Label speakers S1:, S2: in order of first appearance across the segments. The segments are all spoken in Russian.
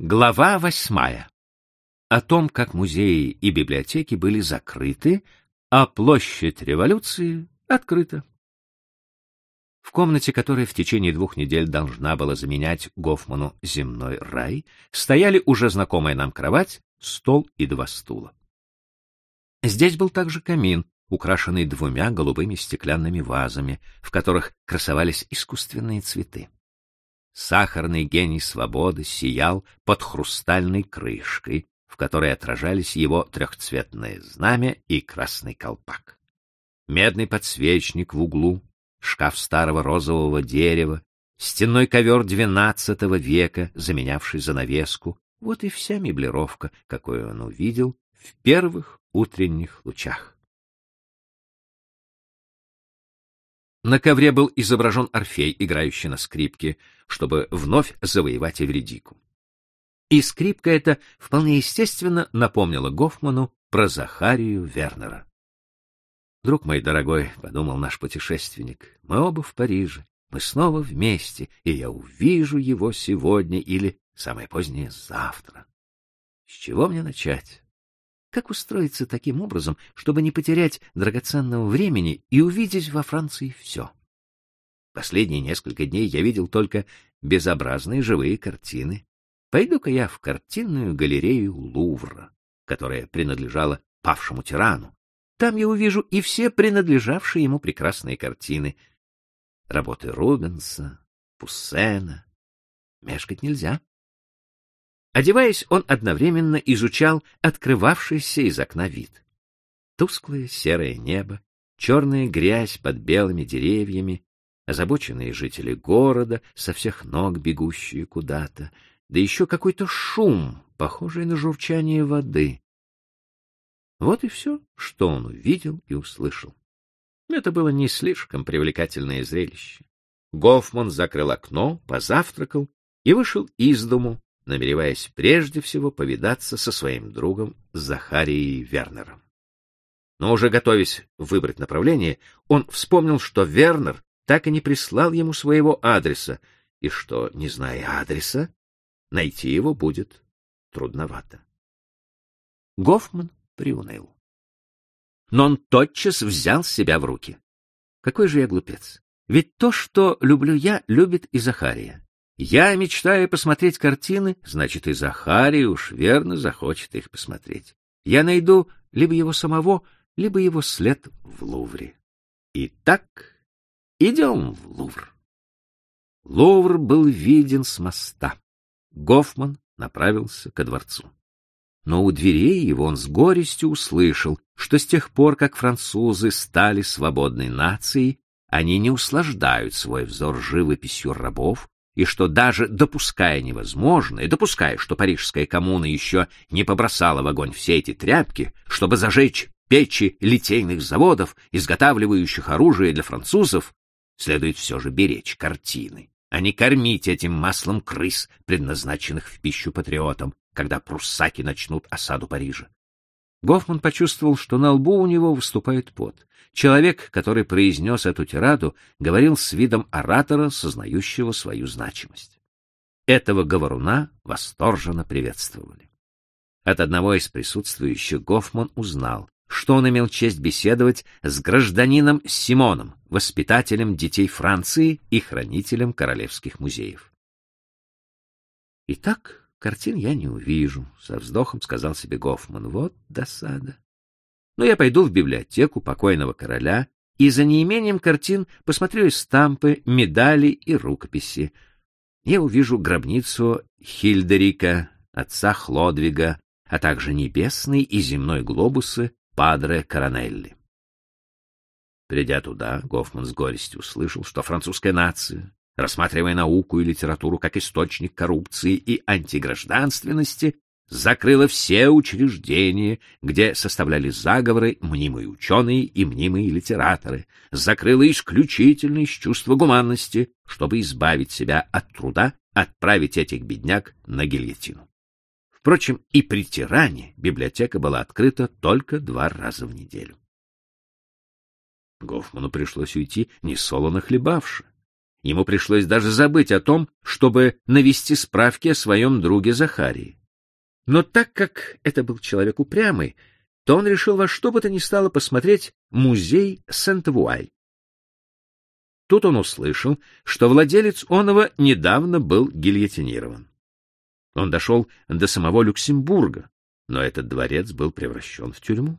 S1: Глава восьмая. О том, как музеи и библиотеки были закрыты, а площадь революции открыта. В комнате, которая в течение двух недель должна была заменять Гофману земной рай, стояли уже знакомая нам кровать, стол и два стула. Здесь был также камин, украшенный двумя голубыми стеклянными вазами, в которых красовались искусственные цветы. Сахарный гений свободы сиял под хрустальной крышкой, в которой отражались его трехцветное знамя и красный колпак. Медный подсвечник в углу, шкаф старого розового дерева, стенной ковер двенадцатого века, заменявший занавеску, вот и вся меблировка, какую он увидел в первых утренних лучах. На ковре был изображен Орфей, играющий на скрипке, чтобы вновь завоевать Эвредику. И скрипка эта вполне естественно напомнила Гофману про Захарию Вернера. «Друг мой дорогой», — подумал наш путешественник, — «мы оба в Париже, мы снова вместе, и я увижу его сегодня или, самое позднее, завтра. С чего мне начать? Как устроиться таким образом, чтобы не потерять драгоценного времени и увидеть во Франции все? Последние несколько дней я видел только безобразные живые картины. Пойду-ка я в картинную галерею Лувра, которая принадлежала павшему тирану. Там я увижу и все принадлежавшие ему прекрасные картины. Работы Рубенса, Пуссена. Мешкать нельзя. Одеваясь, он одновременно изучал открывавшийся из окна вид. Тусклое серое небо, черная грязь под белыми деревьями, озабоченные жители города, со всех ног бегущие куда-то, да еще какой-то шум, похожий на журчание воды. Вот и все, что он увидел и услышал. Это было не слишком привлекательное зрелище. Гофман закрыл окно, позавтракал и вышел из дому, намереваясь прежде всего повидаться со своим другом Захарией Вернером. Но уже готовясь выбрать направление, он вспомнил, что Вернер так и не прислал ему своего адреса, и что, не зная адреса, найти его будет трудновато. Гофман приуныл. Но он тотчас взял себя в руки. Какой же я глупец! Ведь то, что люблю я, любит и Захария. Я мечтаю посмотреть картины, значит, и Захарий уж верно захочет их посмотреть. Я найду либо его самого, либо его след в Лувре. Итак, идем в Лувр. Лувр был виден с моста. Гофман направился ко дворцу. Но у дверей его он с горестью услышал, что с тех пор, как французы стали свободной нацией, они не услаждают свой взор живописью рабов, и что даже допуская невозможное, допуская, что парижская коммуна еще не побросала в огонь все эти тряпки, чтобы зажечь печи литейных заводов, изготавливающих оружие для французов, следует все же беречь картины, а не кормить этим маслом крыс, предназначенных в пищу патриотам, когда пруссаки начнут осаду Парижа. Гофман почувствовал, что на лбу у него выступает пот. Человек, который произнес эту тираду, говорил с видом оратора, сознающего свою значимость. Этого говоруна восторженно приветствовали. От одного из присутствующих Гофман узнал, что он имел честь беседовать с гражданином Симоном, воспитателем детей Франции и хранителем королевских музеев. Итак, картин я не увижу, со вздохом сказал себе Гофман. Вот досада но я пойду в библиотеку покойного короля и за неимением картин посмотрю эстампы, медали и рукописи. Я увижу гробницу Хильдерика, отца Хлодвига, а также небесный и земной глобусы Падре Коронелли. Придя туда, Гофман с горестью услышал, что французская нация, рассматривая науку и литературу как источник коррупции и антигражданственности, закрыла все учреждения, где составляли заговоры мнимые ученые и мнимые литераторы, закрыла исключительно из чувства гуманности, чтобы избавить себя от труда отправить этих бедняк на гильотину. Впрочем, и при тиране библиотека была открыта только два раза в неделю. Гофману пришлось уйти, не солоно хлебавши. Ему пришлось даже забыть о том, чтобы навести справки о своем друге Захарии. Но так как это был человек упрямый, то он решил во что бы то ни стало посмотреть музей Сент-Вуаль. Тут он услышал, что владелец оного недавно был гильотинирован. Он дошел до самого Люксембурга, но этот дворец был превращен в тюрьму.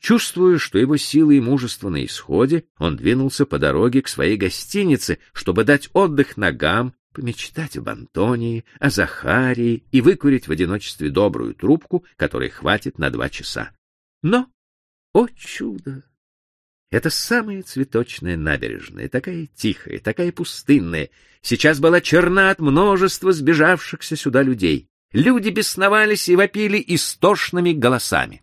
S1: Чувствуя, что его силы и мужество на исходе, он двинулся по дороге к своей гостинице, чтобы дать отдых ногам, помечтать об Антонии, о Захарии и выкурить в одиночестве добрую трубку, которой хватит на два часа. Но, о чудо! Это самая цветочная набережная, такая тихая, такая пустынная, сейчас была черна от множества сбежавшихся сюда людей. Люди бесновались и вопили истошными голосами.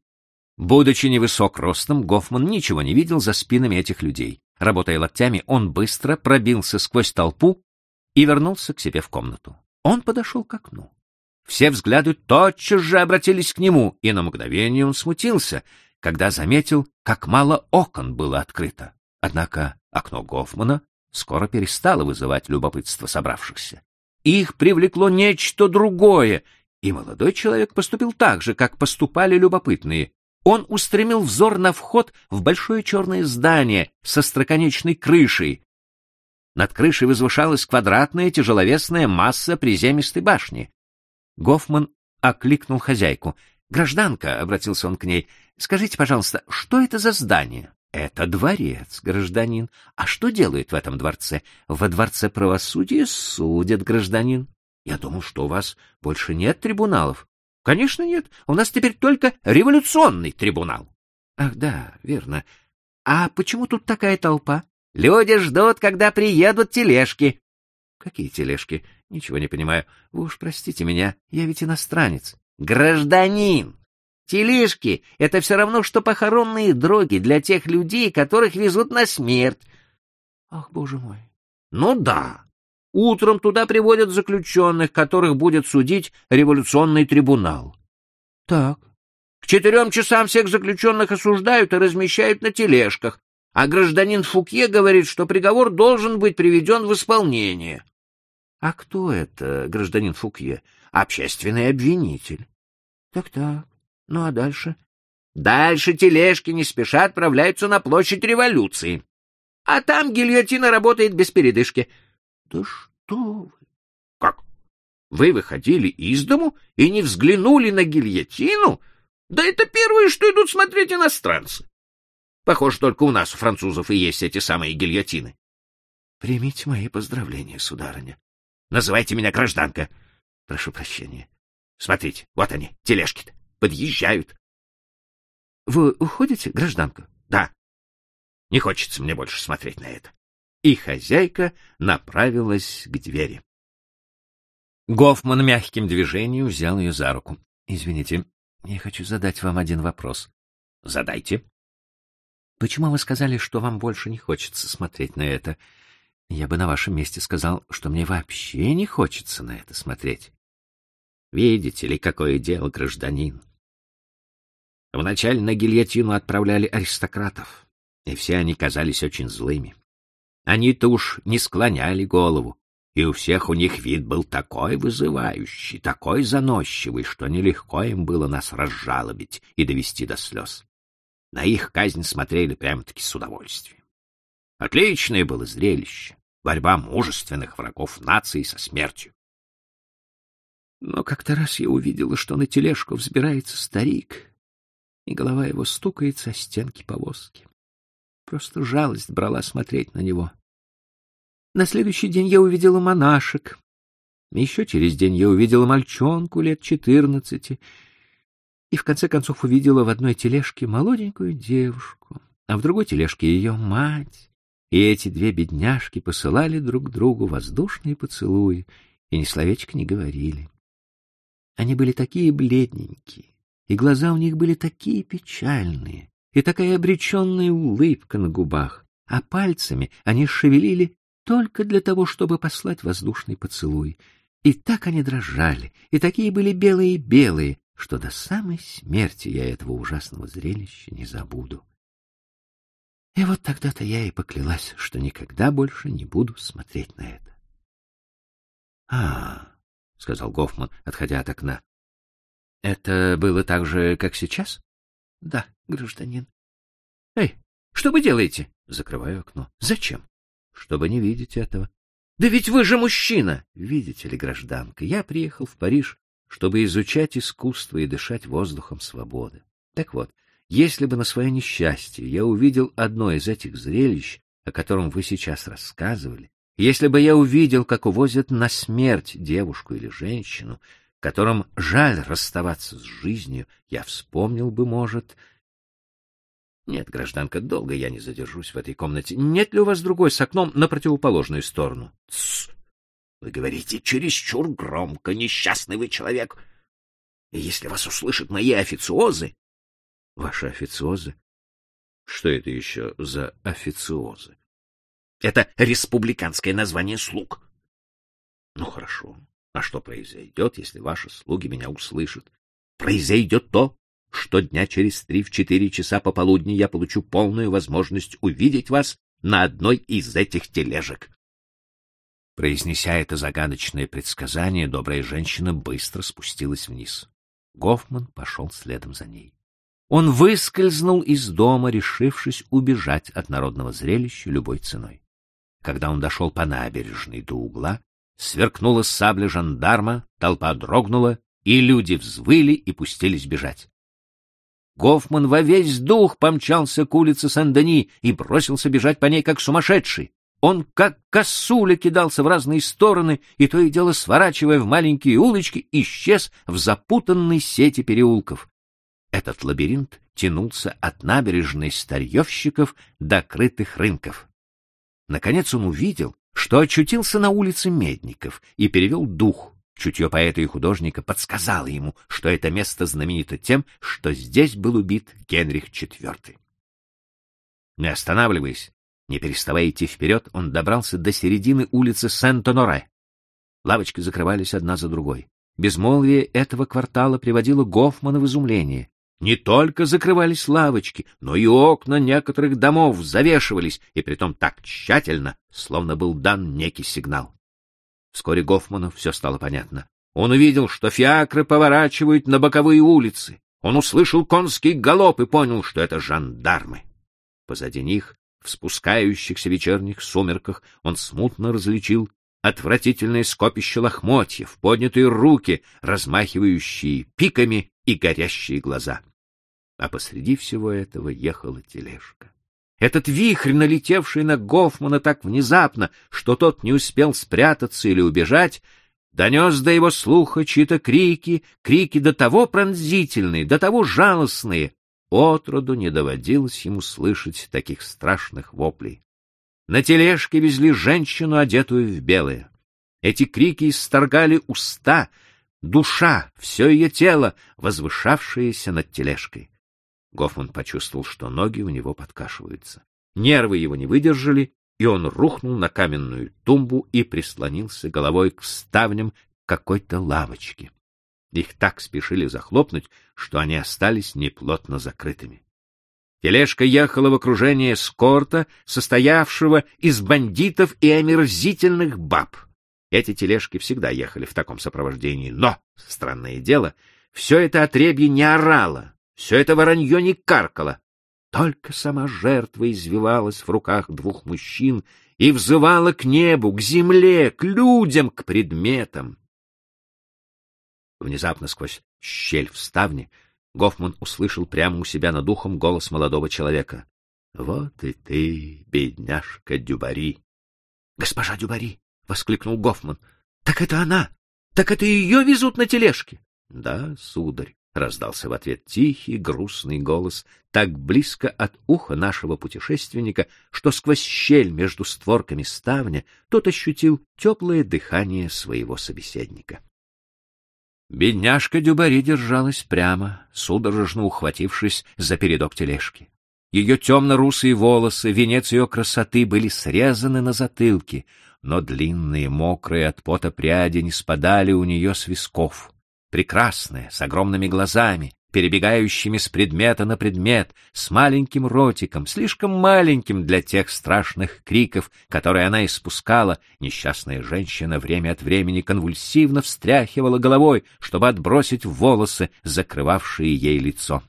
S1: Будучи невысок ростом, Гофман ничего не видел за спинами этих людей. Работая локтями, он быстро пробился сквозь толпу и вернулся к себе в комнату. Он подошел к окну. Все взгляды тотчас же обратились к нему, и на мгновение он смутился, когда заметил, как мало окон было открыто. Однако окно Гофмана скоро перестало вызывать любопытство собравшихся. Их привлекло нечто другое, и молодой человек поступил так же, как поступали любопытные он устремил взор на вход в большое черное здание со строконечной крышей. Над крышей возвышалась квадратная тяжеловесная масса приземистой башни. Гофман окликнул хозяйку. «Гражданка», — обратился он к ней, — «скажите, пожалуйста, что это за здание?» «Это дворец, гражданин. А что делают в этом дворце?» «Во дворце правосудия судят, гражданин». «Я думал, что у вас больше нет трибуналов». Конечно, нет. У нас теперь только революционный трибунал. Ах, да, верно. А почему тут такая толпа? Люди ждут, когда приедут тележки. Какие тележки? Ничего не понимаю. Вы уж простите меня, я ведь иностранец. Гражданин! Тележки — это все равно, что похоронные дроги для тех людей, которых везут на смерть. Ах, боже мой. Ну да, Утром туда приводят заключенных, которых будет судить революционный трибунал. Так. К четырем часам всех заключенных осуждают и размещают на тележках, а гражданин Фукье говорит, что приговор должен быть приведен в исполнение. А кто это, гражданин Фукье? Общественный обвинитель. Так-так. Ну а дальше? Дальше тележки не спеша отправляются на площадь революции. А там гильотина работает без передышки. Да что вы? Как? Вы выходили из дому и не взглянули на гильотину? Да это первое, что идут смотреть иностранцы. Похоже, только у нас, у французов, и есть эти самые гильотины. Примите мои поздравления, сударыня. Называйте меня гражданка. Прошу прощения. Смотрите, вот они, тележки-то, подъезжают. Вы уходите, гражданка? Да. Не хочется мне больше смотреть на это и хозяйка направилась к двери. Гофман мягким движением взял ее за руку. — Извините, я хочу задать вам один вопрос. — Задайте. — Почему вы сказали, что вам больше не хочется смотреть на это? Я бы на вашем месте сказал, что мне вообще не хочется на это смотреть. Видите ли, какое дело, гражданин? Вначале на гильотину отправляли аристократов, и все они казались очень злыми. Они-то уж не склоняли голову, и у всех у них вид был такой вызывающий, такой заносчивый, что нелегко им было нас разжалобить и довести до слез. На их казнь смотрели прямо-таки с удовольствием. Отличное было зрелище, борьба мужественных врагов нации со смертью. Но как-то раз я увидела, что на тележку взбирается старик, и голова его стукается о стенки повозки. Просто жалость брала смотреть на него. На следующий день я увидела монашек. Еще через день я увидела мальчонку лет четырнадцати. И в конце концов увидела в одной тележке молоденькую девушку, а в другой тележке ее мать. И эти две бедняжки посылали друг другу воздушные поцелуи и ни словечко не говорили. Они были такие бледненькие, и глаза у них были такие печальные, и такая обреченная улыбка на губах, а пальцами они шевелили только для того, чтобы послать воздушный поцелуй. И так они дрожали, и такие были белые-белые, что до самой смерти я этого ужасного зрелища не забуду. И вот тогда-то я и поклялась, что никогда больше не буду смотреть на это. — А, — сказал Гофман, отходя от окна. — Это было так же, как сейчас? — Да, гражданин. — Эй, что вы делаете? — Закрываю окно. — Зачем? — Чтобы не видеть этого. — Да ведь вы же мужчина! Видите ли, гражданка, я приехал в Париж, чтобы изучать искусство и дышать воздухом свободы. Так вот, если бы на свое несчастье я увидел одно из этих зрелищ, о котором вы сейчас рассказывали, если бы я увидел, как увозят на смерть девушку или женщину, которым жаль расставаться с жизнью, я вспомнил бы, может... Нет, гражданка, долго я не задержусь в этой комнате. Нет ли у вас другой с окном на противоположную сторону?
S2: Тссс! Вы говорите чересчур громко, несчастный вы человек. И если вас услышат мои официозы...
S1: Ваши официозы? Что это еще за официозы?
S2: Это республиканское название слуг.
S1: Ну, хорошо. А что произойдет, если ваши слуги меня услышат?
S2: Произойдет то, что дня через три в четыре часа пополудни я получу полную возможность увидеть вас на одной из этих тележек.
S1: Произнеся это загадочное предсказание, добрая женщина быстро спустилась вниз. Гофман пошел следом за ней. Он выскользнул из дома, решившись убежать от народного зрелища любой ценой. Когда он дошел по набережной до угла, сверкнула сабля жандарма, толпа дрогнула, и люди взвыли и пустились бежать. Гофман во весь дух помчался к улице Сен-Дени и бросился бежать по ней как сумасшедший. Он как косуля кидался в разные стороны и то и дело сворачивая в маленькие улочки, исчез в запутанной сети переулков. Этот лабиринт тянулся от набережной старьевщиков до крытых рынков. Наконец он увидел, что очутился на улице Медников и перевел дух. Чутье поэта и художника подсказало ему, что это место знаменито тем, что здесь был убит Генрих IV. Не останавливаясь, не переставая идти вперед, он добрался до середины улицы Сент-Оноре. Лавочки закрывались одна за другой. Безмолвие этого квартала приводило Гофмана в изумление. Не только закрывались лавочки, но и окна некоторых домов завешивались, и притом так тщательно, словно был дан некий сигнал. Вскоре Гофману все стало понятно. Он увидел, что фиакры поворачивают на боковые улицы. Он услышал конский галоп и понял, что это жандармы. Позади них, в спускающихся вечерних сумерках, он смутно различил отвратительное скопище лохмотьев, поднятые руки, размахивающие пиками и горящие глаза. А посреди всего этого ехала тележка. Этот вихрь, налетевший на Гофмана так внезапно, что тот не успел спрятаться или убежать, донес до его слуха чьи-то крики, крики до того пронзительные, до того жалостные. Отроду не доводилось ему слышать таких страшных воплей. На тележке везли женщину, одетую в белое. Эти крики исторгали уста, душа, все ее тело, возвышавшееся над тележкой. Гофман почувствовал, что ноги у него подкашиваются. Нервы его не выдержали, и он рухнул на каменную тумбу и прислонился головой к ставням какой-то лавочки. Их так спешили захлопнуть, что они остались неплотно закрытыми. Тележка ехала в окружении скорта, состоявшего из бандитов и омерзительных баб. Эти тележки всегда ехали в таком сопровождении, но, странное дело, все это отребье не орало, все это воронье не каркало. Только сама жертва извивалась в руках двух мужчин и взывала к небу, к земле, к людям, к предметам. Внезапно сквозь щель в ставне Гофман услышал прямо у себя над ухом голос молодого человека. — Вот и ты, бедняжка Дюбари! — Госпожа Дюбари! — воскликнул Гофман. — Так это она! Так это ее везут на тележке! — Да, сударь, — раздался в ответ тихий, грустный голос, так близко от уха нашего путешественника, что сквозь щель между створками ставня тот ощутил теплое дыхание своего собеседника. Бедняжка Дюбари держалась прямо, судорожно ухватившись за передок тележки. Ее темно-русые волосы, венец ее красоты, были срезаны на затылке, но длинные, мокрые от пота пряди не спадали у нее с висков. Прекрасная, с огромными глазами, перебегающими с предмета на предмет, с маленьким ротиком, слишком маленьким для тех страшных криков, которые она испускала, несчастная женщина время от времени конвульсивно встряхивала головой, чтобы отбросить волосы, закрывавшие ей лицо.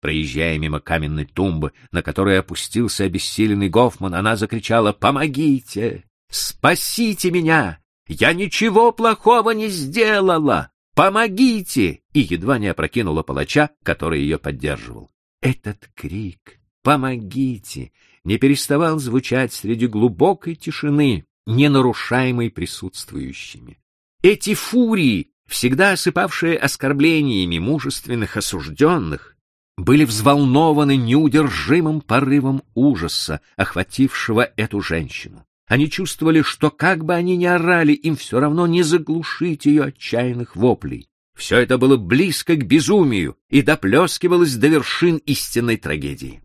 S1: Проезжая мимо каменной тумбы, на которой опустился обессиленный Гофман, она закричала «Помогите! Спасите меня! Я ничего плохого не сделала! Помогите!» и едва не опрокинула палача, который ее поддерживал. Этот крик «Помогите!» не переставал звучать среди глубокой тишины, не нарушаемой присутствующими. Эти фурии, всегда осыпавшие оскорблениями мужественных осужденных, были взволнованы неудержимым порывом ужаса, охватившего эту женщину. Они чувствовали, что как бы они ни орали, им все равно не заглушить ее отчаянных воплей. Все это было близко к безумию и доплескивалось до вершин истинной трагедии.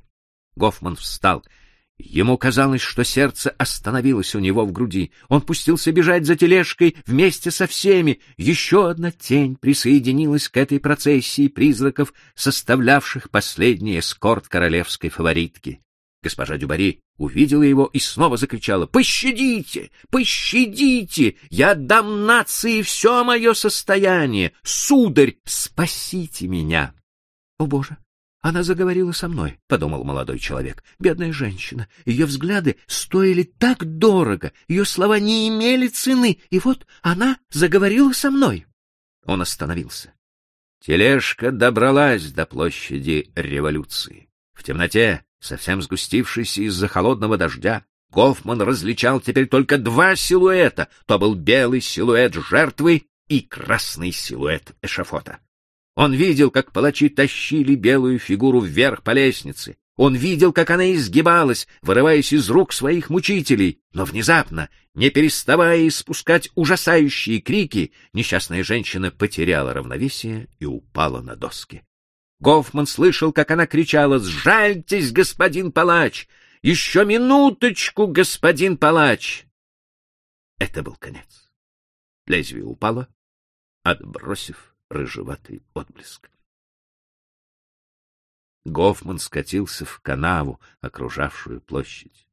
S1: Гофман встал — Ему казалось, что сердце остановилось у него в груди. Он пустился бежать за тележкой вместе со всеми. Еще одна тень присоединилась к этой процессии призраков, составлявших последний эскорт королевской фаворитки. Госпожа Дюбари увидела его и снова закричала «Пощадите! Пощадите! Я отдам нации все мое состояние! Сударь, спасите меня!» «О, Боже! Она заговорила со мной, — подумал молодой человек. Бедная женщина. Ее взгляды стоили так дорого, ее слова не имели цены, и вот она заговорила со мной. Он остановился. Тележка добралась до площади революции. В темноте, совсем сгустившейся из-за холодного дождя, Гофман различал теперь только два силуэта. То был белый силуэт жертвы и красный силуэт эшафота. Он видел, как палачи тащили белую фигуру вверх по лестнице. Он видел, как она изгибалась, вырываясь из рук своих мучителей. Но внезапно, не переставая испускать ужасающие крики, несчастная женщина потеряла равновесие и упала на доски. Гофман слышал, как она кричала «Сжальтесь, господин палач! Еще минуточку, господин палач!» Это был конец. Лезвие упало, отбросив рыжеватый отблеск. Гофман скатился в канаву, окружавшую площадь.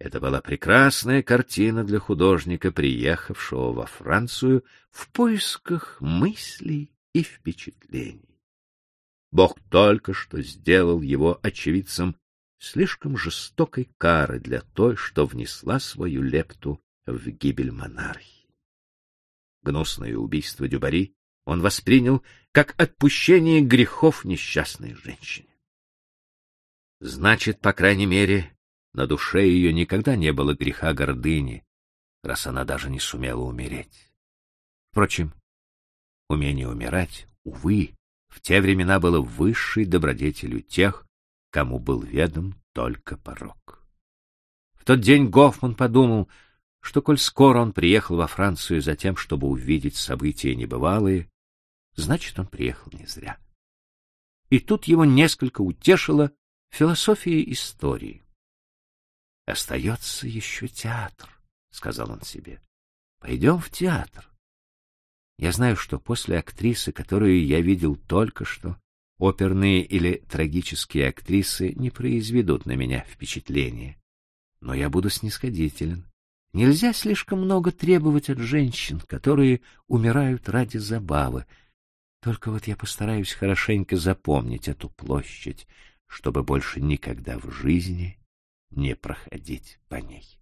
S1: Это была прекрасная картина для художника, приехавшего во Францию в поисках мыслей и впечатлений. Бог только что сделал его очевидцем слишком жестокой кары для той, что внесла свою лепту в гибель монархии. Гнусное убийство Дюбари он воспринял как отпущение грехов несчастной женщине. Значит, по крайней мере, на душе ее никогда не было греха гордыни, раз она даже не сумела умереть. Впрочем, умение умирать, увы, в те времена было высшей добродетелью тех, кому был ведом только порок. В тот день Гофман подумал, что, коль скоро он приехал во Францию за тем, чтобы увидеть события небывалые, Значит, он приехал не зря. И тут его несколько утешила философия истории. «Остается еще театр», — сказал он себе. «Пойдем в театр. Я знаю, что после актрисы, которую я видел только что, оперные или трагические актрисы не произведут на меня впечатления. Но я буду снисходителен. Нельзя слишком много требовать от женщин, которые умирают ради забавы, только вот я постараюсь хорошенько запомнить эту площадь, чтобы больше никогда в жизни не проходить по ней.